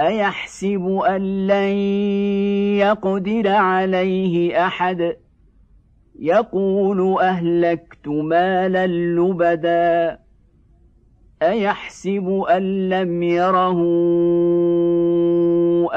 أيحسب أن لن يقدر عليه أحد؟ يقول أهلكت مالا لبدا. أيحسب أن لم يره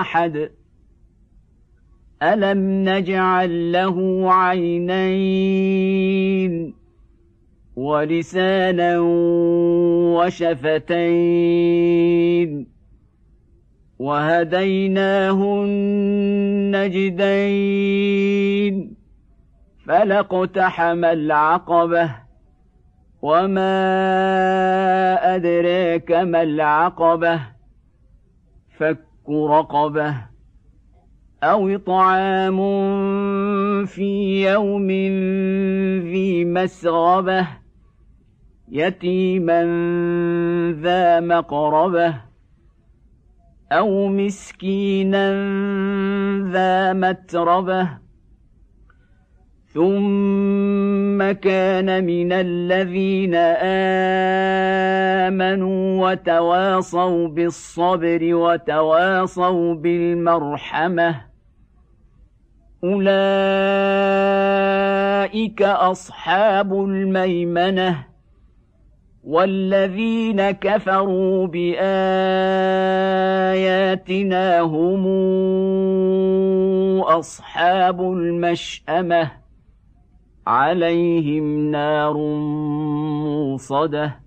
أحد؟ ألم نجعل له عينين ولسانا وشفتين؟ وهديناه النجدين فلاقتحم العقبه وما ادريك ما العقبه فك رقبه أو اطعام في يوم ذي مسغبه يتيما ذا مقربه أو مسكينا ذا متربة ثم كان من الذين آمنوا وتواصوا بالصبر وتواصوا بالمرحمة أولئك أصحاب الميمنة والذين كفروا باياتنا هم اصحاب المشامه عليهم نار موصده